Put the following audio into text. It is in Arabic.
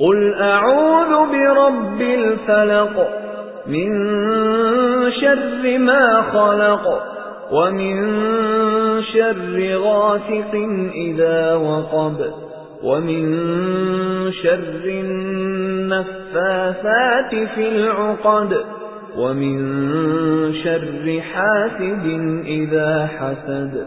قل أعوذ برب الفلق من شر ما خلق ومن شر غاسق إذا وقب ومن شر النفاثات في العقد ومن شر حاسد إذا حسد